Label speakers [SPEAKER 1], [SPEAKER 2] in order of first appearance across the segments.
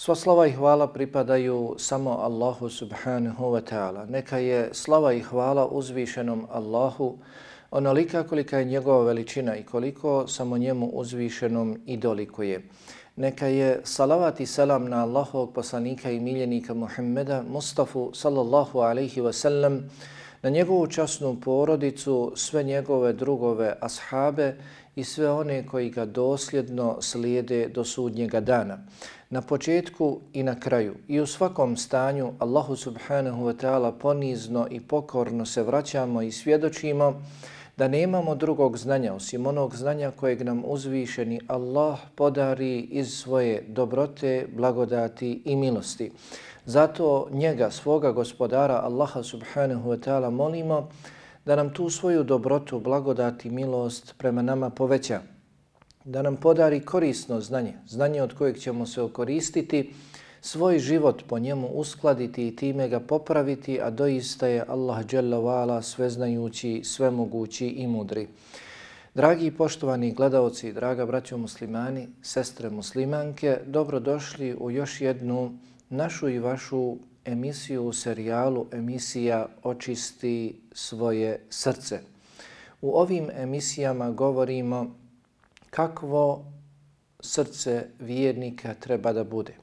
[SPEAKER 1] Sva slava i hvala pripadaju samo Allahu subhanahu wa ta'ala. Neka je slava i hvala uzvišenom Allahu onolika kolika je njegova veličina i koliko samo njemu uzvišenom i dolikuje. Neka je salavat i selam na Allahovog poslanika i miljenika Muhammeda Mustafa sallallahu alaihi wa sallam, na njegovu časnu porodicu, sve njegove drugove ashabe i sve one koji ga dosljedno slijede do sudnjega dana na početku i na kraju i u svakom stanju Allahu subhanahu wa ta'ala ponizno i pokorno se vraćamo i svjedočimo da nemamo drugog znanja osim onog znanja kojeg nam uzvišeni Allah podari iz svoje dobrote, blagodati i milosti. Zato njega, svoga gospodara Allaha subhanahu wa ta'ala molimo da nam tu svoju dobrotu, blagodati i milost prema nama poveća da nam podari korisno znanje, znanje od kojeg ćemo se okoristiti, svoj život po njemu uskladiti i time ga popraviti, a doista je Allah dželle sveznajući, svemogući i mudri. Dragi i poštovani gledalci, draga braćo muslimani, sestre muslimanke, dobrodošli u još jednu našu i vašu emisiju u serijalu emisija Očisti svoje srce. U ovim emisijama govorimo kakvo srce vjernika treba da bude.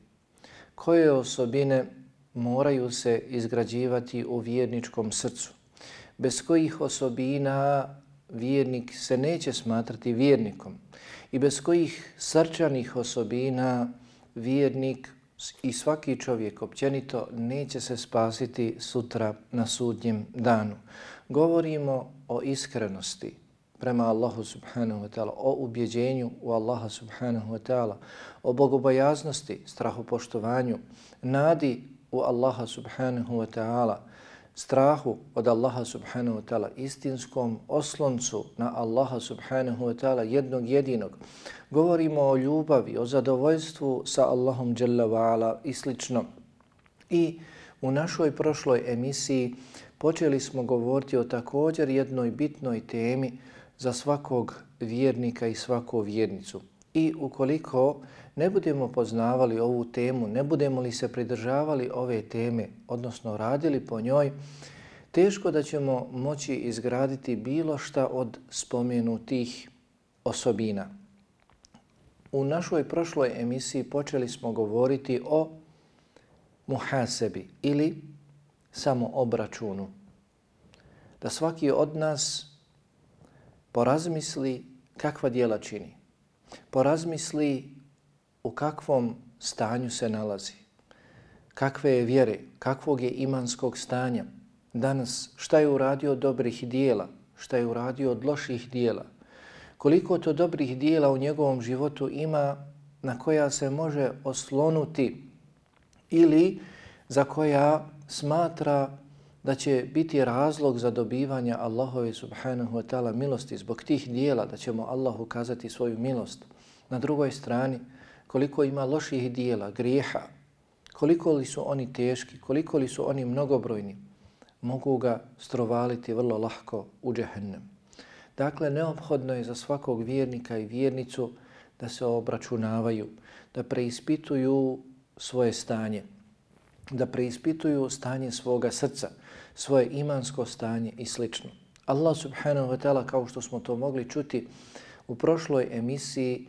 [SPEAKER 1] Koje osobine moraju se izgrađivati u vjerničkom srcu. Bez kojih osobina vjernik se neće smatrati vjernikom i bez kojih srčanih osobina vjernik i svaki čovjek općenito neće se spasiti sutra na sudnjem danu. Govorimo o iskrenosti, prema Allahu subhanahu wa ta'ala, o ubjeđenju u Allaha subhanahu wa ta'ala, o bogobojaznosti, strahopoštovanju, nadi u Allaha subhanahu wa ta'ala, strahu od Allaha subhanahu wa ta'ala, istinskom osloncu na Allaha subhanahu wa ta'ala, jednog jedinog. Govorimo o ljubavi, o zadovoljstvu sa Allahom jalla wa'ala i slično. I u našoj prošloj emisiji počeli smo govoriti o također jednoj bitnoj temi, za svakog vjernika i svaku vjernicu. I ukoliko ne budemo poznavali ovu temu, ne budemo li se pridržavali ove teme, odnosno radili po njoj, teško da ćemo moći izgraditi bilo šta od spomenutih osobina. U našoj prošloj emisiji počeli smo govoriti o muhasebi ili samo obračunu. Da svaki od nas porazmisli kakva dijela čini. Porazmisli u kakvom stanju se nalazi. Kakve je vjere, kakvog je imanskog stanja. Danas šta je uradio od dobrih dijela, šta je uradio od loših dijela. Koliko to dobrih dijela u njegovom životu ima na koja se može oslonuti ili za koja smatra da će biti razlog za dobivanje Allahove subhanahu wa ta'ala milosti zbog tih dijela, da ćemo Allahu kazati svoju milost. Na drugoj strani, koliko ima loših dijela, grijeha, koliko li su oni teški, koliko li su oni mnogobrojni, mogu ga strovaliti vrlo lahko u džehennem. Dakle, neophodno je za svakog vjernika i vjernicu da se obračunavaju, da preispituju svoje stanje, da preispituju stanje svoga srca, svoje imansko stanje i sl. Allah subhanahu wa ta'ala, kao što smo to mogli čuti u prošloj emisiji,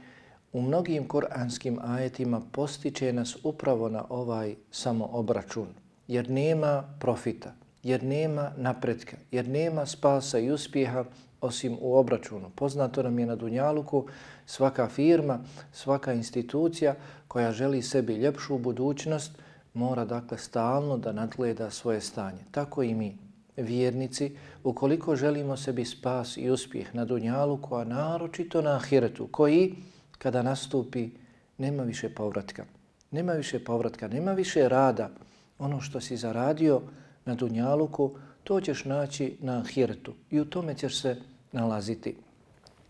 [SPEAKER 1] u mnogim koranskim ajetima postiče nas upravo na ovaj samoobračun. Jer nema profita, jer nema napretka, jer nema spasa i uspjeha osim u obračunu. Poznato nam je na Dunjaluku svaka firma, svaka institucija koja želi sebi ljepšu budućnost, mora dakle stalno da nadgleda svoje stanje. Tako i mi, vjernici, ukoliko želimo sebi spas i uspjeh na dunjalu, koja naročito na ahiretu, koji kada nastupi nema više povratka. Nema više povratka, nema više rada. Ono što si zaradio na dunjaluku, to ćeš naći na ahiretu i u tome ćeš se nalaziti.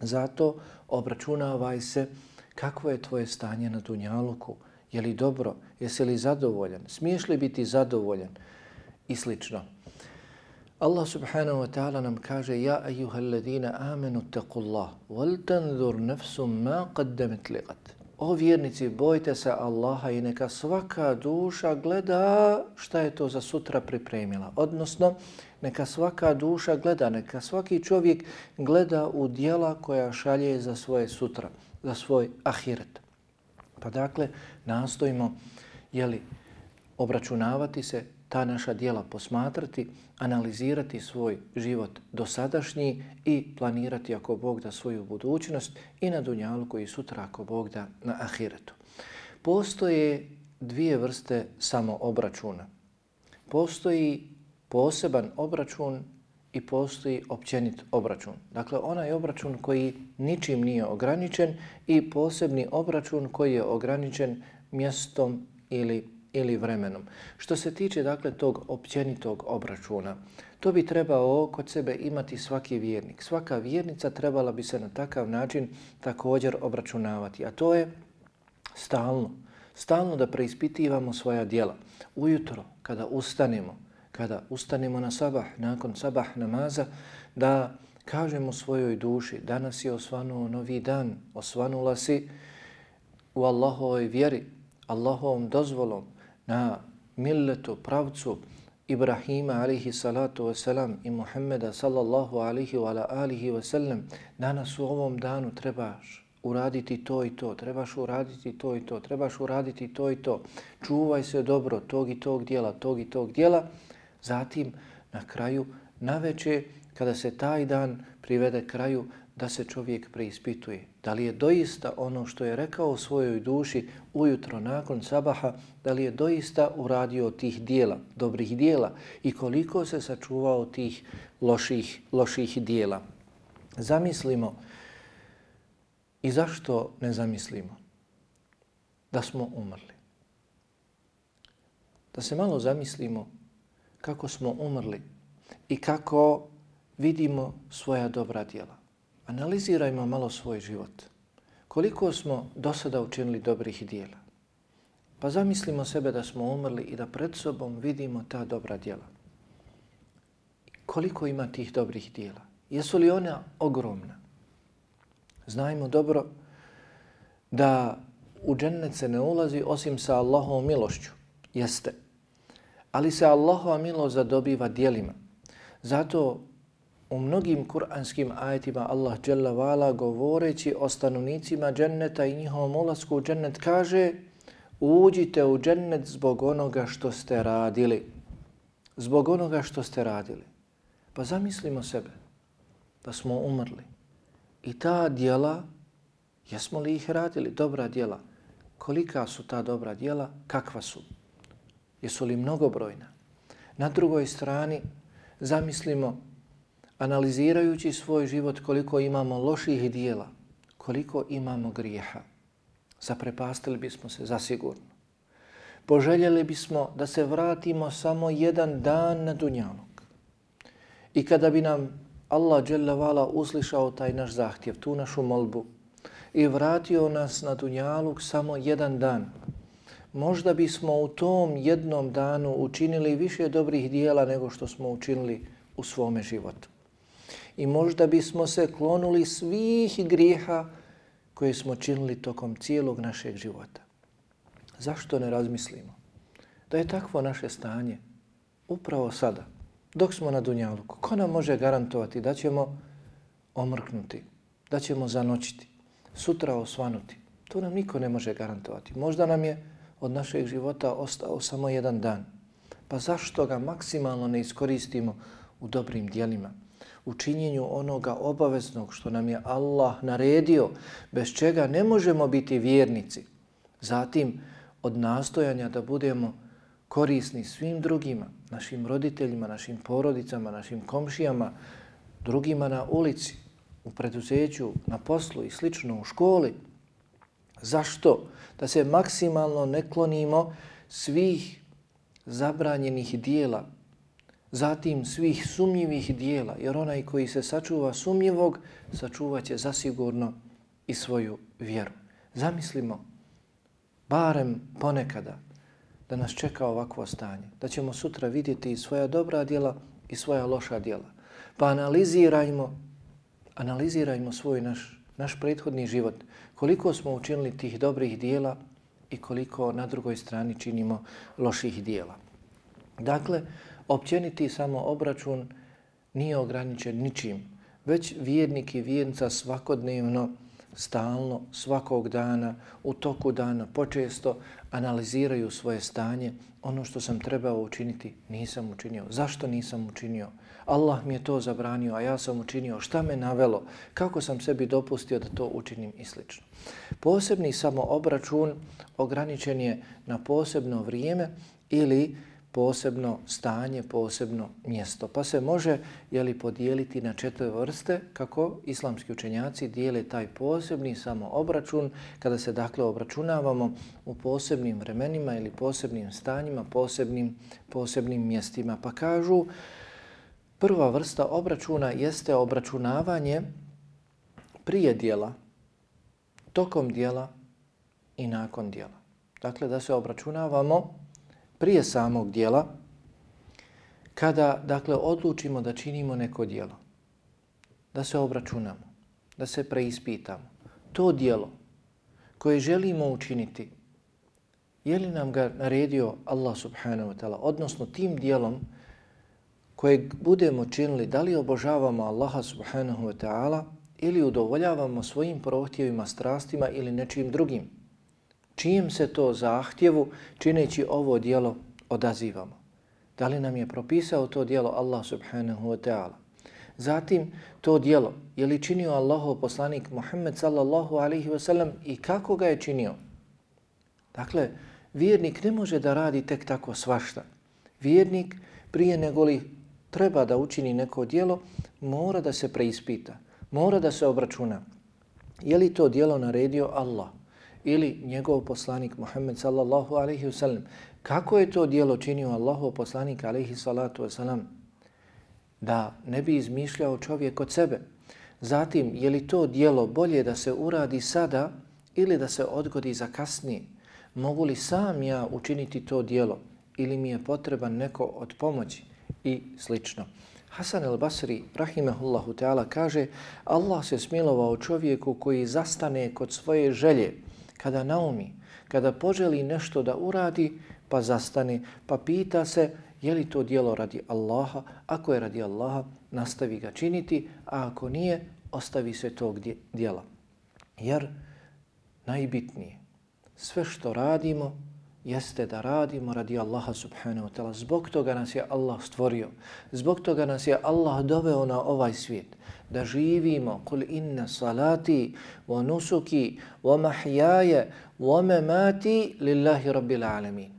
[SPEAKER 1] Zato obračunavaj se kakvo je tvoje stanje na dunjaluku, je li dobro, jesi li zadovoljan, smiješ li biti zadovoljan i slično. Allah subhanahu wa ta'ala nam kaže Ja ayuha alladina amenu taqullah wal tanzur nafsum ma qaddamet liqat. O vjernici, bojte se Allaha i neka svaka duša gleda šta je to za sutra pripremila. Odnosno, neka svaka duša gleda, neka svaki čovjek gleda u dijela koja šalje za svoje sutra, za svoj ahiret. Pa dakle, nastojimo jeli, obračunavati se ta naša dijela posmatrati, analizirati svoj život dosadašnji i planirati ako Bog da svoju budućnost i na dunjalku i sutra ako Bog da na ahiretu. Postoje dvije vrste samo obračuna. Postoji poseban obračun i postoji općenit obračun. Dakle, onaj obračun koji ničim nije ograničen i posebni obračun koji je ograničen mjestom ili ili vremenom. Što se tiče dakle tog općenitog obračuna, to bi trebao kod sebe imati svaki vjernik. Svaka vjernica trebala bi se na takav način također obračunavati, a to je stalno. Stalno da preispitivamo svoja dijela. Ujutro, kada ustanemo, kada ustanemo na sabah, nakon sabah namaza, da kažemo svojoj duši, danas je osvanuo novi dan, osvanula si u Allahovoj vjeri, Allahovom dozvolom, na milletu, pravcu Ibrahima alihi salatu wasalam i Muhammeda sallallahu alihi wa alihi wasalam, danas u ovom danu trebaš uraditi to i to, trebaš uraditi to i to, trebaš uraditi to i to, čuvaj se dobro tog i tog dijela, tog i tog dijela, zatim na kraju, naveče kada se taj dan privede kraju, da se čovjek preispituje. Da li je doista ono što je rekao u svojoj duši ujutro nakon sabaha, da li je doista uradio tih dijela, dobrih dijela i koliko se sačuvao tih loših, loših dijela. Zamislimo i zašto ne zamislimo da smo umrli. Da se malo zamislimo kako smo umrli i kako vidimo svoja dobra djela analizirajmo malo svoj život. Koliko smo do sada učinili dobrih djela? Pa zamislimo sebe da smo umrli i da pred sobom vidimo ta dobra djela. Koliko ima tih dobrih djela? Jesu li ona ogromna? Znajmo dobro da u džennet se ne ulazi osim sa Allahovom milošću. Jeste. Ali se Allahova milost zadobiva dijelima. Zato u mnogim kuranskim ajetima Allah dželle vala govoreći o stanovnicima dženneta i njihovom ulasku u džennet kaže uđite u džennet zbog onoga što ste radili. Zbog onoga što ste radili. Pa zamislimo sebe da smo umrli. I ta dijela, jesmo li ih radili? Dobra dijela. Kolika su ta dobra dijela? Kakva su? Jesu li mnogobrojna? Na drugoj strani zamislimo analizirajući svoj život koliko imamo loših dijela, koliko imamo grijeha, zaprepastili bismo se zasigurno. Poželjeli bismo da se vratimo samo jedan dan na Dunjanuk. I kada bi nam Allah vala uslišao taj naš zahtjev, tu našu molbu, i vratio nas na Dunjaluk samo jedan dan, možda bismo u tom jednom danu učinili više dobrih dijela nego što smo učinili u svome životu i možda bismo se klonuli svih grijeha koje smo činili tokom cijelog našeg života. Zašto ne razmislimo? Da je takvo naše stanje upravo sada, dok smo na Dunjaluku. Ko nam može garantovati da ćemo omrknuti, da ćemo zanoćiti, sutra osvanuti? To nam niko ne može garantovati. Možda nam je od našeg života ostao samo jedan dan. Pa zašto ga maksimalno ne iskoristimo u dobrim dijelima? u činjenju onoga obaveznog što nam je Allah naredio, bez čega ne možemo biti vjernici. Zatim, od nastojanja da budemo korisni svim drugima, našim roditeljima, našim porodicama, našim komšijama, drugima na ulici, u preduzeću, na poslu i slično u školi. Zašto? Da se maksimalno ne klonimo svih zabranjenih dijela zatim svih sumnjivih dijela, jer onaj koji se sačuva sumnjivog, sačuvat će zasigurno i svoju vjeru. Zamislimo, barem ponekada, da nas čeka ovakvo stanje, da ćemo sutra vidjeti i svoja dobra dijela i svoja loša dijela. Pa analizirajmo, analizirajmo svoj naš, naš prethodni život, koliko smo učinili tih dobrih dijela i koliko na drugoj strani činimo loših dijela. Dakle, općeniti samo obračun nije ograničen ničim, već vjernik i vjernica svakodnevno, stalno, svakog dana, u toku dana, počesto analiziraju svoje stanje. Ono što sam trebao učiniti, nisam učinio. Zašto nisam učinio? Allah mi je to zabranio, a ja sam učinio. Šta me navelo? Kako sam sebi dopustio da to učinim i sl. Posebni samo obračun ograničen je na posebno vrijeme ili posebno stanje, posebno mjesto. Pa se može jeli, podijeliti na četiri vrste kako islamski učenjaci dijele taj posebni samo obračun kada se dakle obračunavamo u posebnim vremenima ili posebnim stanjima, posebnim, posebnim mjestima. Pa kažu prva vrsta obračuna jeste obračunavanje prije dijela, tokom dijela i nakon dijela. Dakle, da se obračunavamo prije samog dijela, kada dakle odlučimo da činimo neko dijelo, da se obračunamo, da se preispitamo, to dijelo koje želimo učiniti, je li nam ga naredio Allah subhanahu wa ta'ala, odnosno tim dijelom kojeg budemo činili, da li obožavamo Allaha subhanahu wa ta'ala ili udovoljavamo svojim prohtjevima, strastima ili nečim drugim čijem se to zahtjevu čineći ovo dijelo odazivamo. Da li nam je propisao to dijelo Allah subhanahu wa ta'ala? Zatim to dijelo je li činio Allahov poslanik Muhammed sallallahu alaihi wa sallam i kako ga je činio? Dakle, vjernik ne može da radi tek tako svašta. Vjernik prije nego li treba da učini neko dijelo, mora da se preispita, mora da se obračuna. Je li to dijelo naredio Allah? ili njegov poslanik Muhammed sallallahu alaihi wasallam. Kako je to dijelo činio Allahov poslanik alaihi salatu wasallam? Da ne bi izmišljao čovjek od sebe. Zatim, je li to dijelo bolje da se uradi sada ili da se odgodi za kasnije? Mogu li sam ja učiniti to dijelo ili mi je potreban neko od pomoći i slično? Hasan el-Basri, rahimehullahu ta'ala, kaže Allah se smilovao čovjeku koji zastane kod svoje želje kada naumi, kada poželi nešto da uradi, pa zastane, pa pita se je li to dijelo radi Allaha, ako je radi Allaha, nastavi ga činiti, a ako nije, ostavi se tog dijela. Jer najbitnije, sve što radimo, jeste da radimo radi Allaha subhanahu wa ta'ala. Zbog toga nas je Allah stvorio. Zbog toga nas je Allah doveo na ovaj svijet. Da živimo. Kul inna salati wa nusuki wa mahjaje wa memati lillahi rabbil alamin.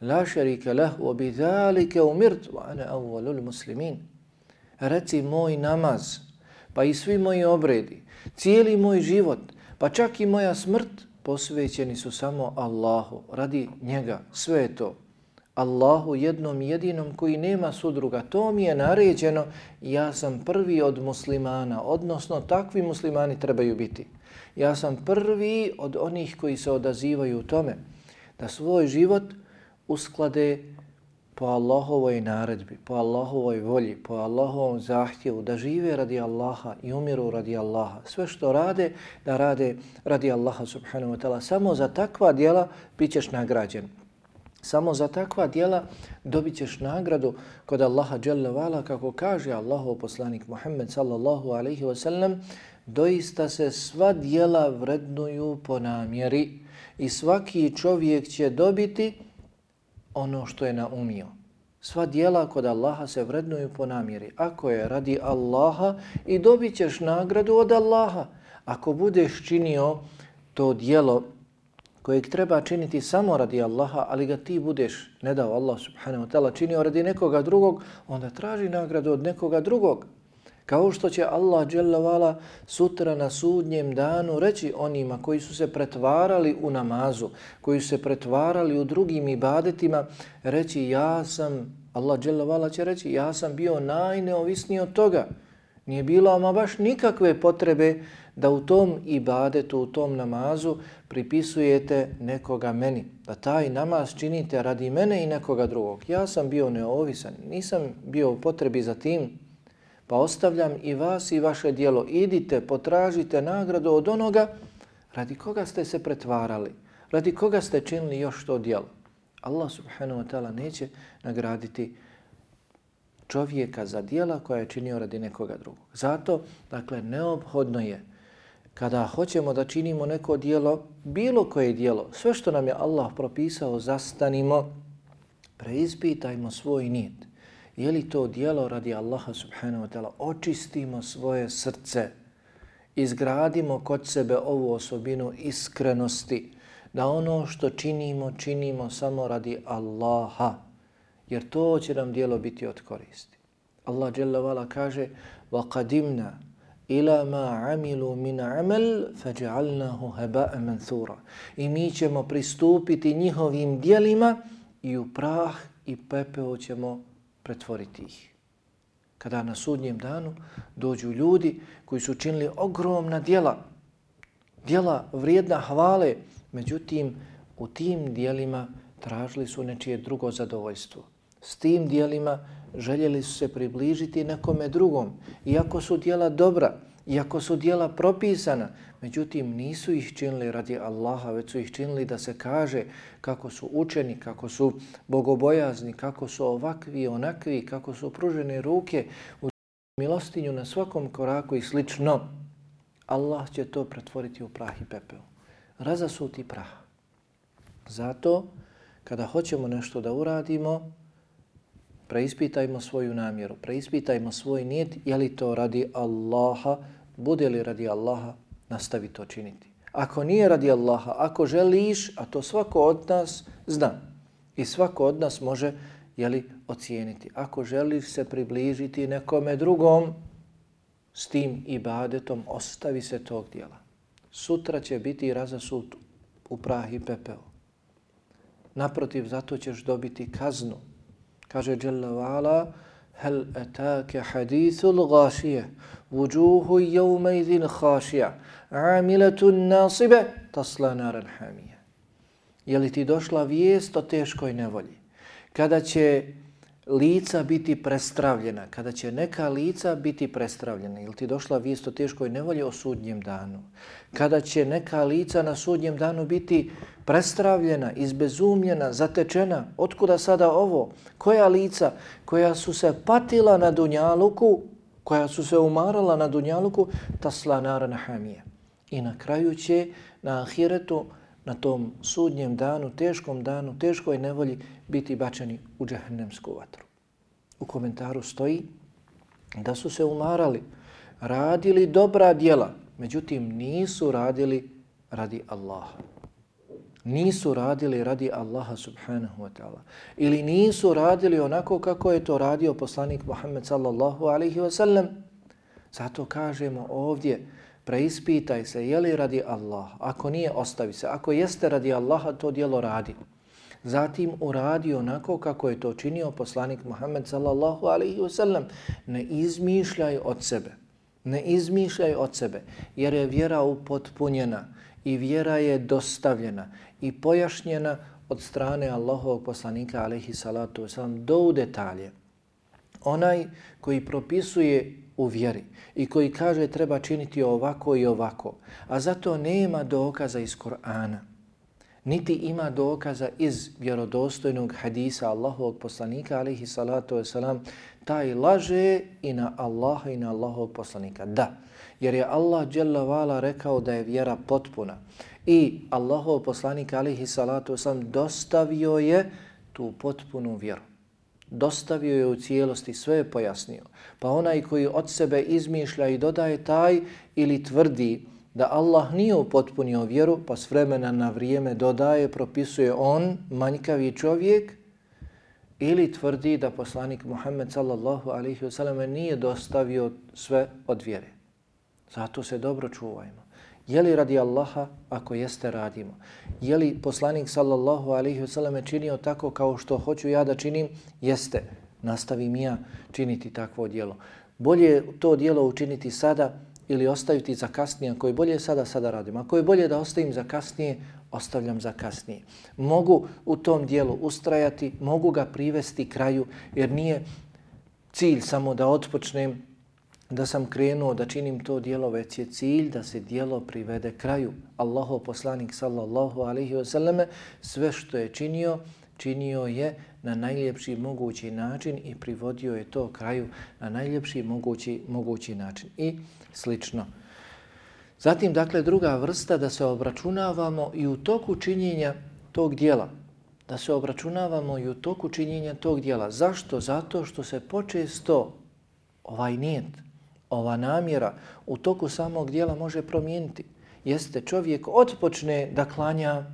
[SPEAKER 1] La šarika lah wa bidhalike umirt wa ana awwalul muslimin. Reci moj namaz, pa i svi moji obredi, cijeli moj život, pa čak i moja smrt, posvećeni su samo Allahu, radi njega, sve to. Allahu jednom jedinom koji nema sudruga, to mi je naređeno, ja sam prvi od muslimana, odnosno takvi muslimani trebaju biti. Ja sam prvi od onih koji se odazivaju u tome, da svoj život usklade po Allahovoj naredbi, po Allahovoj volji, po Allahovom zahtjevu, da žive radi Allaha i umiru radi Allaha. Sve što rade, da rade radi Allaha subhanahu wa ta'ala. Samo za takva dijela bit ćeš nagrađen. Samo za takva dijela dobit ćeš nagradu kod Allaha jalla vala, kako kaže Allahov poslanik Muhammed sallallahu alaihi wa sallam, doista se sva dijela vrednuju po namjeri i svaki čovjek će dobiti ono što je naumio. Sva dijela kod Allaha se vrednuju po namjeri. Ako je radi Allaha i dobit ćeš nagradu od Allaha. Ako budeš činio to dijelo kojeg treba činiti samo radi Allaha, ali ga ti budeš, ne dao Allah subhanahu wa ta'ala, činio radi nekoga drugog, onda traži nagradu od nekoga drugog. Kao što će Allah dželavala sutra na sudnjem danu reći onima koji su se pretvarali u namazu, koji su se pretvarali u drugim ibadetima, reći ja sam Allah dželle će reći ja sam bio najneovisniji od toga. Nije bilo ama baš nikakve potrebe da u tom ibadetu, u tom namazu pripisujete nekoga meni. Da taj namaz činite radi mene i nekoga drugog. Ja sam bio neovisan, nisam bio u potrebi za tim, pa ostavljam i vas i vaše dijelo. Idite, potražite nagradu od onoga radi koga ste se pretvarali, radi koga ste činili još to dijelo. Allah subhanahu wa ta'ala neće nagraditi čovjeka za dijela koja je činio radi nekoga drugog. Zato, dakle, neophodno je kada hoćemo da činimo neko dijelo, bilo koje dijelo, sve što nam je Allah propisao, zastanimo, preispitajmo svoj nit. Je li to dijelo radi Allaha subhanahu wa ta'ala? Očistimo svoje srce, izgradimo kod sebe ovu osobinu iskrenosti, da ono što činimo, činimo samo radi Allaha, jer to će nam dijelo biti od koristi. Allah Jalla Vala kaže وَقَدِمْنَا إِلَا مَا عَمِلُوا مِنْ عَمَلْ فَجَعَلْنَهُ هَبَاءً مَنْثُورَ I mi ćemo pristupiti njihovim dijelima i u prah i pepeo ćemo pretvoriti ih. Kada na sudnjem danu dođu ljudi koji su činili ogromna djela, djela vrijedna hvale, međutim u tim djelima tražili su nečije drugo zadovoljstvo. S tim dijelima željeli su se približiti nekome drugom. Iako su dijela dobra, iako su dijela propisana, međutim nisu ih činili radi Allaha, već su ih činili da se kaže kako su učeni, kako su bogobojazni, kako su ovakvi, onakvi, kako su pružene ruke u milostinju na svakom koraku i slično. Allah će to pretvoriti u prah i pepeo. Razasuti prah. Zato, kada hoćemo nešto da uradimo, preispitajmo svoju namjeru, preispitajmo svoj nijet, je li to radi Allaha, bude li radi Allaha, nastavi to činiti. Ako nije radi Allaha, ako želiš, a to svako od nas zna i svako od nas može je li, ocijeniti. Ako želiš se približiti nekome drugom s tim ibadetom, ostavi se tog dijela. Sutra će biti razasut u prah i pepeo. Naprotiv, zato ćeš dobiti kaznu Kaže Jalla wa'ala, hel etake hadithul gašije, vujuhu jevme idhin hašija, amiletun nasibe, tasla naran hamije. Je li ti došla vijest o teškoj nevolji? Kada će lica biti prestravljena, kada će neka lica biti prestravljena, ili ti došla vijest o teškoj nevolji o sudnjem danu, kada će neka lica na sudnjem danu biti prestravljena, izbezumljena, zatečena, otkuda sada ovo, koja lica koja su se patila na Dunjaluku, koja su se umarala na Dunjaluku, ta slanara na hamije. I na kraju će na ahiretu na tom sudnjem danu, teškom danu, teškoj nevolji biti bačeni u džahnemsku vatru. U komentaru stoji da su se umarali, radili dobra djela, međutim nisu radili radi Allaha. Nisu radili radi Allaha subhanahu wa ta'ala. Ili nisu radili onako kako je to radio poslanik Muhammed sallallahu alaihi wa sallam. Zato kažemo ovdje, preispitaj se je li radi Allah? Ako nije, ostavi se. Ako jeste radi Allaha, to dijelo radi. Zatim uradi onako kako je to činio poslanik Muhammed sallallahu alaihi wasallam. Ne izmišljaj od sebe. Ne izmišljaj od sebe, jer je vjera upotpunjena i vjera je dostavljena i pojašnjena od strane Allahovog poslanika alaihi salatu wasallam do u detalje. Onaj koji propisuje u vjeri i koji kaže treba činiti ovako i ovako, a zato nema dokaza iz Korana, niti ima dokaza iz vjerodostojnog hadisa Allahovog poslanika, alihi salatu wasalam, taj laže i na Allaha i na Allahovog poslanika. Da, jer je Allah dželavala Vala rekao da je vjera potpuna. I Allahov poslanik, alihi salatu wasalam, dostavio je tu potpunu vjeru dostavio je u cijelosti, sve je pojasnio. Pa onaj koji od sebe izmišlja i dodaje taj ili tvrdi da Allah nije upotpunio vjeru, pa s vremena na vrijeme dodaje, propisuje on, manjkavi čovjek, ili tvrdi da poslanik Muhammed sallallahu alaihi wasallam nije dostavio sve od vjere. Zato se dobro čuvajmo. Je li radi Allaha? Ako jeste, radimo. Je li poslanik sallallahu alaihi wasallam činio tako kao što hoću ja da činim? Jeste. nastavim ja činiti takvo dijelo. Bolje to dijelo učiniti sada ili ostaviti za kasnije. Ako je bolje sada, sada radim. Ako je bolje da ostavim za kasnije, ostavljam za kasnije. Mogu u tom dijelu ustrajati, mogu ga privesti kraju, jer nije cilj samo da otpočnem, da sam krenuo da činim to dijelo, već je cilj da se dijelo privede kraju. Allaho poslanik sallallahu alaihi wasallam sve što je činio, činio je na najljepši mogući način i privodio je to kraju na najljepši mogući, mogući način. I slično. Zatim, dakle, druga vrsta da se obračunavamo i u toku činjenja tog dijela. Da se obračunavamo i u toku činjenja tog dijela. Zašto? Zato što se počesto ovaj nijet, ova namjera u toku samog dijela može promijeniti. Jeste čovjek otpočne da klanja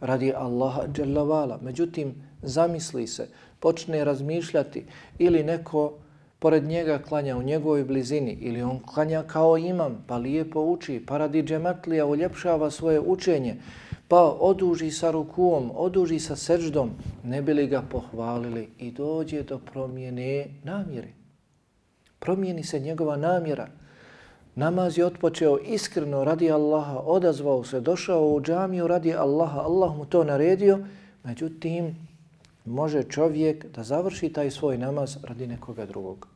[SPEAKER 1] radi Allaha dželavala. Međutim, zamisli se, počne razmišljati ili neko pored njega klanja u njegovoj blizini ili on klanja kao imam, pa lijepo uči, pa radi džematlija uljepšava svoje učenje, pa oduži sa rukuom, oduži sa seđdom, ne bi li ga pohvalili i dođe do promjene namjere. Promijeni se njegova namjera. Namaz je otpočeo iskreno radi Allaha, odazvao se, došao u džamiju radi Allaha, Allah mu to naredio, međutim, može čovjek da završi taj svoj namaz radi nekoga drugog,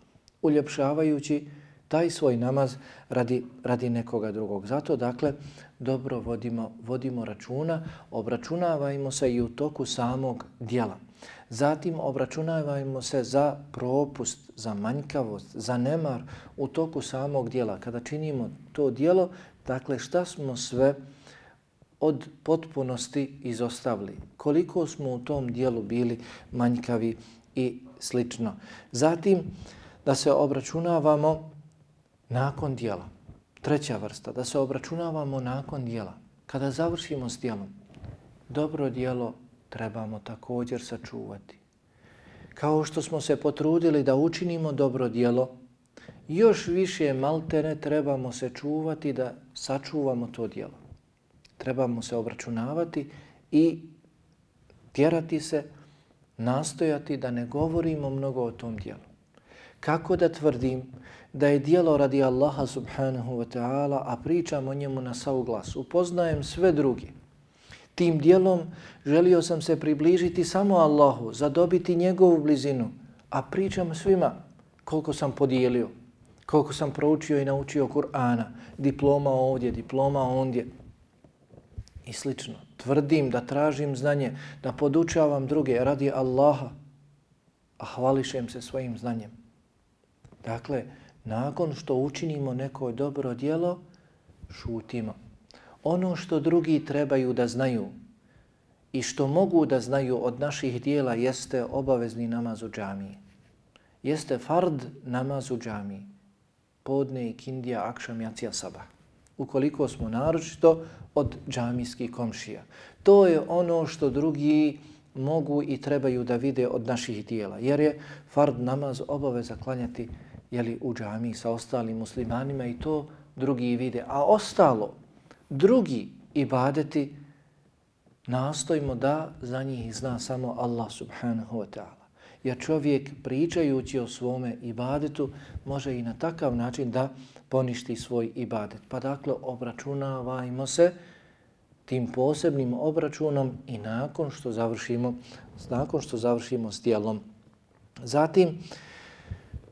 [SPEAKER 1] uljepšavajući taj svoj namaz radi, radi nekoga drugog. Zato, dakle, dobro vodimo, vodimo računa, obračunavajmo se i u toku samog dijela. Zatim obračunavajmo se za propust, za manjkavost, za nemar u toku samog dijela. Kada činimo to dijelo, dakle šta smo sve od potpunosti izostavili. Koliko smo u tom dijelu bili manjkavi i slično. Zatim da se obračunavamo nakon dijela. Treća vrsta, da se obračunavamo nakon dijela. Kada završimo s dijelom, dobro dijelo trebamo također sačuvati. Kao što smo se potrudili da učinimo dobro dijelo, još više maltene trebamo se čuvati da sačuvamo to dijelo trebamo se obračunavati i tjerati se, nastojati da ne govorimo mnogo o tom dijelu. Kako da tvrdim da je dijelo radi Allaha subhanahu wa ta'ala, a pričam o njemu na sauglas, upoznajem sve drugi. Tim dijelom želio sam se približiti samo Allahu, zadobiti njegovu blizinu, a pričam svima koliko sam podijelio, koliko sam proučio i naučio Kur'ana, diploma ovdje, diploma ondje, i slično. Tvrdim da tražim znanje, da podučavam druge radi Allaha, a hvališem se svojim znanjem. Dakle, nakon što učinimo neko dobro dijelo, šutimo. Ono što drugi trebaju da znaju i što mogu da znaju od naših dijela jeste obavezni namaz u džamiji. Jeste fard namaz u džamiji. Podne i kindija, akšam, jacija, sabah ukoliko smo naročito od džamijskih komšija. To je ono što drugi mogu i trebaju da vide od naših dijela, jer je fard namaz obaveza klanjati jeli, u džamiji sa ostalim muslimanima i to drugi vide. A ostalo, drugi ibadeti, nastojimo da za njih zna samo Allah subhanahu wa ta'ala. Jer čovjek pričajući o svome ibadetu može i na takav način da poništi svoj ibadet. Pa dakle, obračunavajmo se tim posebnim obračunom i nakon što završimo, nakon što završimo s dijelom. Zatim,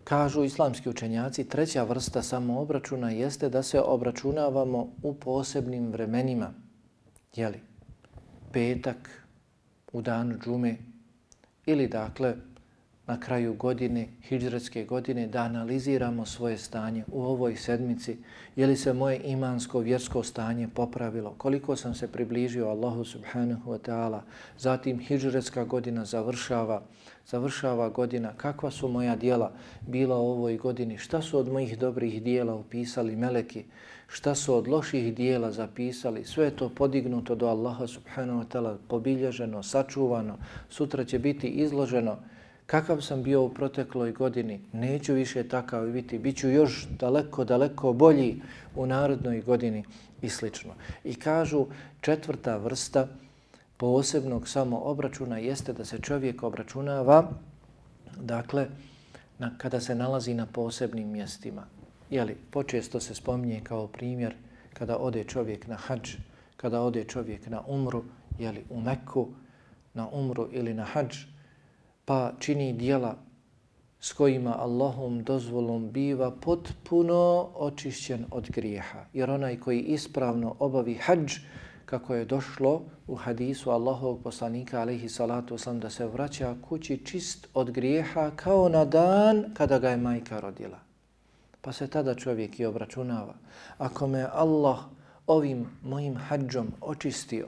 [SPEAKER 1] kažu islamski učenjaci, treća vrsta samoobračuna jeste da se obračunavamo u posebnim vremenima. Jeli, petak, u danu džume ili dakle na kraju godine, hijđretske godine, da analiziramo svoje stanje u ovoj sedmici, je li se moje imansko, vjersko stanje popravilo, koliko sam se približio Allahu subhanahu wa ta'ala, zatim hijđretska godina završava, završava godina, kakva su moja dijela bila u ovoj godini, šta su od mojih dobrih dijela upisali meleki, šta su od loših dijela zapisali, sve je to podignuto do Allaha subhanahu wa ta'ala, pobilježeno, sačuvano, sutra će biti izloženo, kakav sam bio u protekloj godini, neću više takav biti, bit ću još daleko, daleko bolji u narodnoj godini i slično. I kažu četvrta vrsta posebnog samo obračuna jeste da se čovjek obračunava Dakle, na, kada se nalazi na posebnim mjestima, jeli, počesto se spominje kao primjer kada ode čovjek na hađ, kada ode čovjek na umru, jeli, u Meku, na umru ili na hađ, pa čini dijela s kojima Allahom dozvolom biva potpuno očišćen od grijeha. Jer onaj koji ispravno obavi hađ, kako je došlo u hadisu Allahovog poslanika alaihi salatu oslam da se vraća kući čist od grijeha kao na dan kada ga je majka rodila. Pa se tada čovjek i obračunava. Ako me Allah ovim mojim hađom očistio,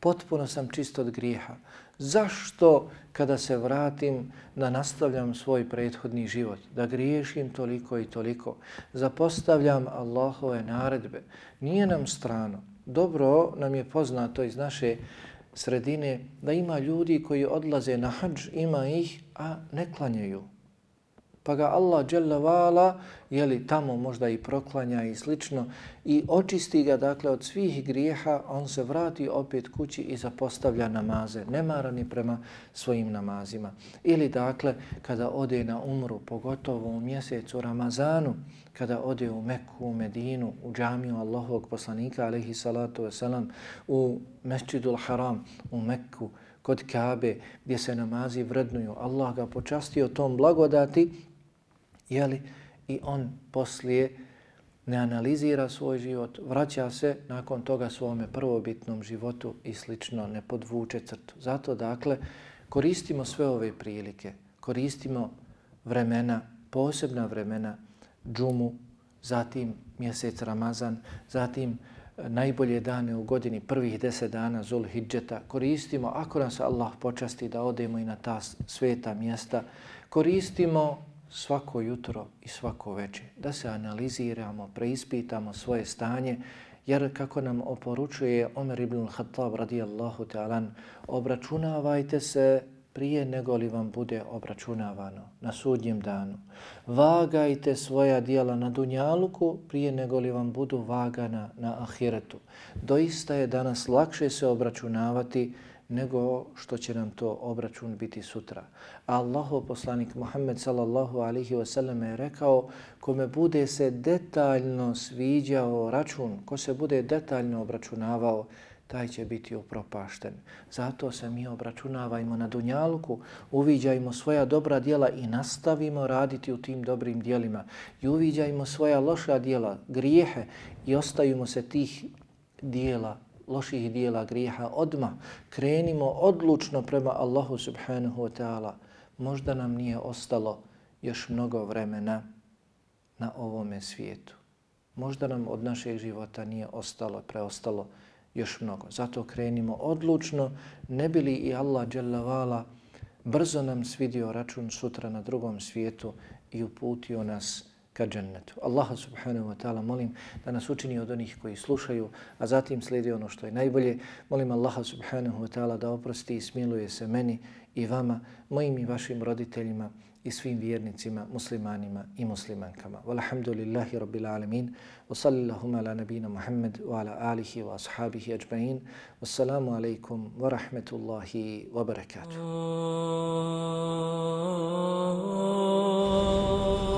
[SPEAKER 1] potpuno sam čist od grijeha. Zašto kada se vratim da nastavljam svoj prethodni život, da griješim toliko i toliko, zapostavljam Allahove naredbe, nije nam strano. Dobro nam je poznato iz naše sredine da ima ljudi koji odlaze na hađ, ima ih, a ne klanjaju pa ga Allah dželle vala je li tamo možda i proklanja i slično i očisti ga dakle od svih grijeha on se vrati opet kući i zapostavlja namaze. Nemaran ni prema svojim namazima. Ili dakle kada ode na umru pogotovo u mjesecu Ramazanu kada ode u Meku, u Medinu, u džamiju Allahovog poslanika alejhi salatu wasalam, u Mesdžidul Haram u Mekku kod Kabe gdje se namazi vrednuju. Allah ga počastio tom blagodati Jeli? I on poslije ne analizira svoj život, vraća se nakon toga svome prvobitnom životu i slično ne podvuče crtu. Zato dakle koristimo sve ove prilike, koristimo vremena, posebna vremena, džumu, zatim mjesec Ramazan, zatim e, najbolje dane u godini, prvih deset dana Zulhidžeta, koristimo, ako nas Allah počasti da odemo i na ta sveta mjesta, koristimo svako jutro i svako večer, da se analiziramo, preispitamo svoje stanje, jer kako nam oporučuje Omer ibn Khattab radijallahu ta'ala, obračunavajte se prije nego li vam bude obračunavano na sudnjem danu. Vagajte svoja dijela na dunjaluku prije nego li vam budu vagana na ahiretu. Doista je danas lakše se obračunavati nego što će nam to obračun biti sutra. Allahov poslanik Muhammed sallallahu alihi wasallam je rekao kome bude se detaljno sviđao račun, ko se bude detaljno obračunavao, taj će biti upropašten. Zato se mi obračunavajmo na dunjalku, uviđajmo svoja dobra dijela i nastavimo raditi u tim dobrim dijelima. I uviđajmo svoja loša dijela, grijehe i ostavimo se tih dijela loših dijela grijeha odma krenimo odlučno prema Allahu subhanahu wa ta'ala. Možda nam nije ostalo još mnogo vremena na ovome svijetu. Možda nam od našeg života nije ostalo preostalo još mnogo. Zato krenimo odlučno. Ne bili i Allah dželle brzo nam svidio račun sutra na drugom svijetu i uputio nas ka džennetu. Allaha subhanahu wa ta'ala molim da nas učini od onih koji slušaju, a zatim slijedi ono što je najbolje. Molim Allaha subhanahu wa ta'ala da oprosti i smiluje se meni i vama, mojim i vašim roditeljima i svim vjernicima, muslimanima i muslimankama. Walhamdulillahi rabbil alamin. Wa sallillahum ala nabina Muhammad wa ala alihi wa ashabihi ajma'in. Wassalamu alaikum wa rahmetullahi wa barakatuh. Oh.